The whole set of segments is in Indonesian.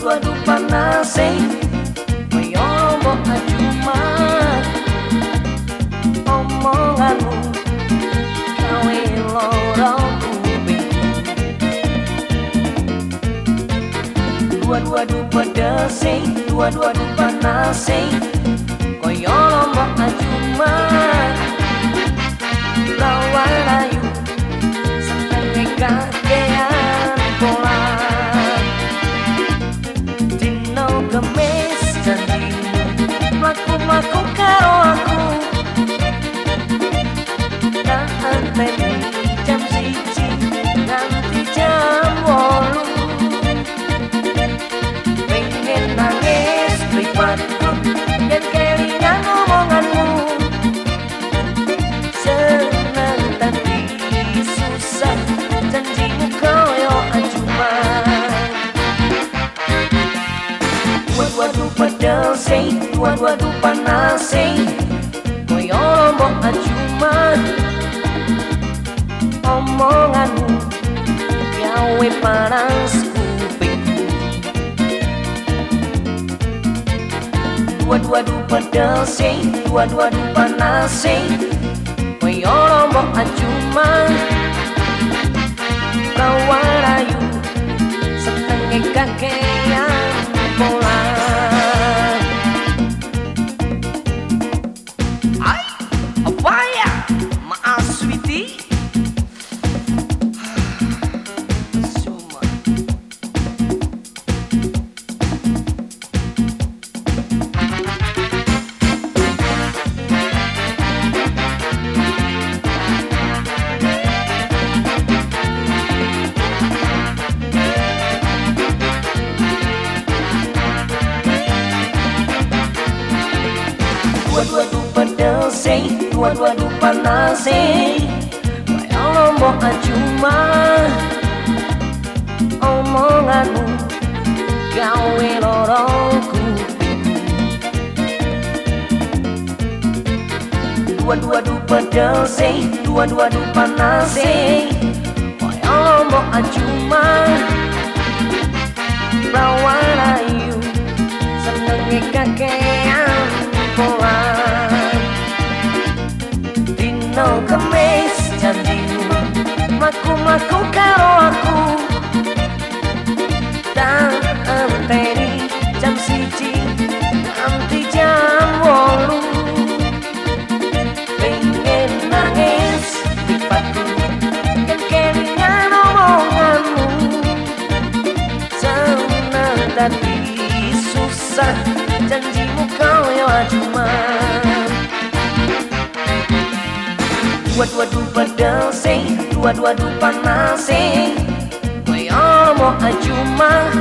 Dua-dua panase Koyo mbok cuma Omonganmu Kawe loro kuping. Dua-dua pedase Dua-dua panase mystery. Maku-maku kau Dua-dua pedase Dua-dua panase Koyo lombok anjuman Omonganmu Gawe panas kupingku Dua-dua pedase Dua-dua panase Koyo lombok anjuman Lawan ayu Setengah kakean Dua-dua pedase Dua-dua panase Kaya lombok cuma Omonganmu Gawe lorong kupingku Dua-dua pedase Dua-dua panase Kaya lombok cuma Dino kemis janjimu Maku-maku karo aku. Dan anteni jam siji Nanti jam wolu. Pengen nangis Lipatku Dan kelingan omonganmu. Senang tapi Dua-dua pedase Dua-dua panase Kaya mau cuma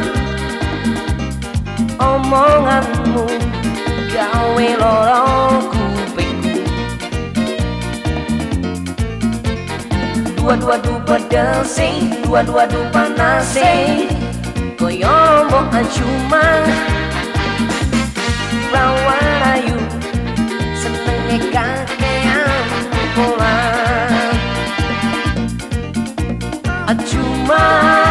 Omonganmu Gawe lorong kupingku Dua-dua pedase Dua-dua panase Kaya mau cuma Cuma Rawan